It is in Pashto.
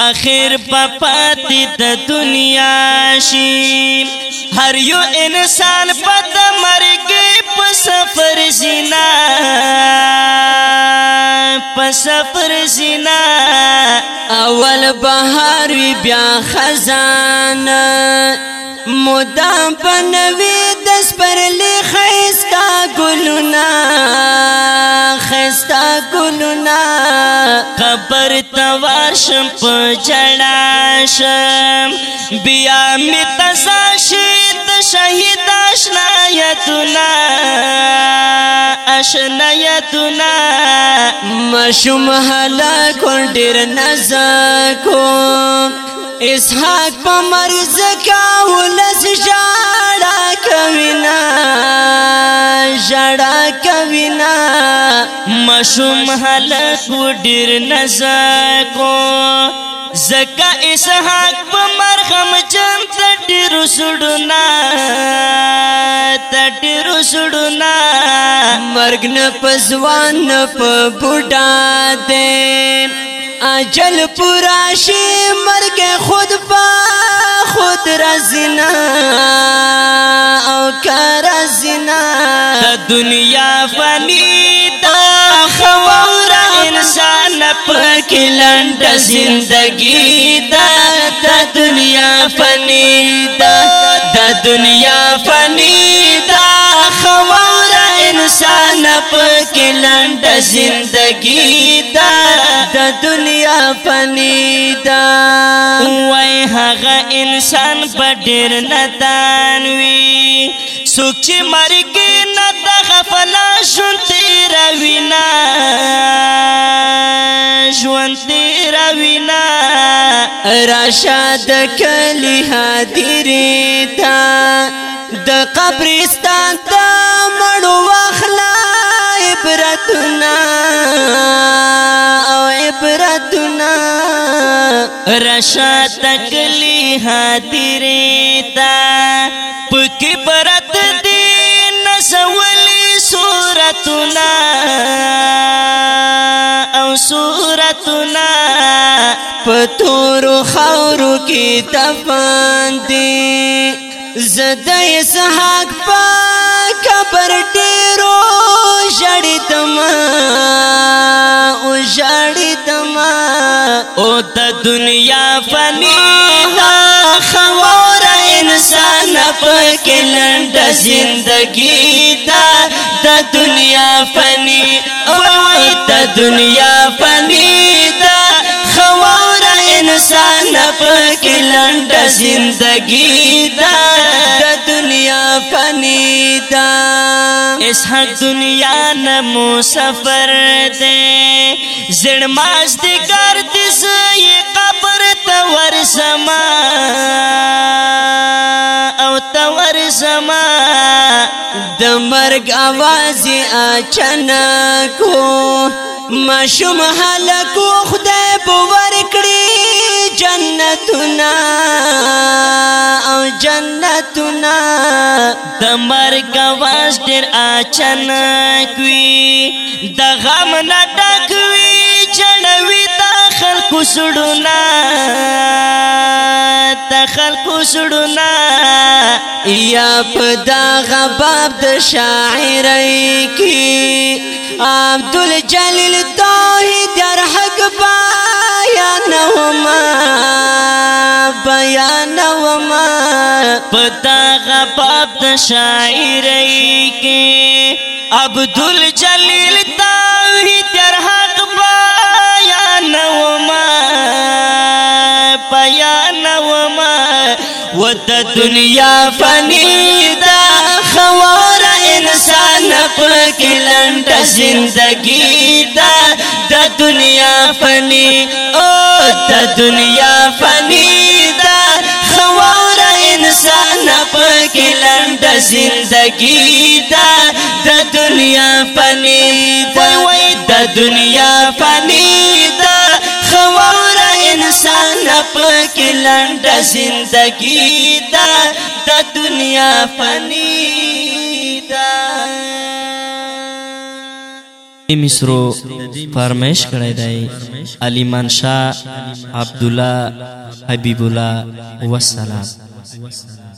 اخر پپات د دنیا شي هر یو انسان پد مرګ په سفر زینا په سفر زینا اول بهار بیا خزانه مدام په نوې دس پر لخیس کا ګلونه ستا ګلونا خبر توار شم په بیا می تزا شید شهید آشنا یتنا آشنا یتنا مشوم حالا کون ډیر نزا کو اسحاق په مرز کا ولز جان مشوم حلق و ډیر نزاکو زکا اسحاق په مرهم جن تډیر سړونا تډیر سړونا مرګ نه پزوان په بډا دې اجل پورا شي مرګ خود په خود رزنا او کار زنا دنیا فنی پکلند زندگی دا د دنیا فنی دا د دنیا فنی دا خوار انسان پکلند زندگی دا د دنیا فنی دا وای هغه انسان بډیر نتان وی سوچ مرګ نه د غفلا شون تیروي نه راشه د کلی حاضری تا د قبرستان ته مړو واخلا عبرتنا او عبرتنا راشه د کلی حاضری تا پکې برت دی نسولی صورتنا او صورتنا پتورو خاورو کی دفن دی زدای سحاق پا کبر ډیرو جړی دما او جړی دما او د دنیا فنی دا خوار انسان پکې لند زندگی دا د دنیا فنی او د دنیا فنی لنډ زندگی دا د دنیا فنی دا اس هر دنیا نه مو سفر دے زړ ماز دې ګر دې سې قبر ته ور سما او ته ور سما د مرګ आवाज اچنا کو مشم حلق خدای بور کړی جنتنا او جنتنا د مرګ واس ډیر اچن کوي د غم نه ډکوي جنوي داخل کوسړونا داخل کوسړونا یا په دا غباب د شاعرۍ کې عبدالجلیل دوہی در حق بیانوما بیانوما پتا غباب دا شاعری عبد الجليل توحيد در حق بیانوما بیانوما و دا دنیا فنی دا خواه کې زندگی دا د دنیا فنی او دا دنیا فنی دا خوار انسان په کې لنډ زندگی دا د دنیا فنی دا وای دنیا فنی دا خوار انسان په کې لنډ زندگی دا د دنیا فنی مصرو فرمایش کړی دی علی منشا عبد الله حبیب الله والسلام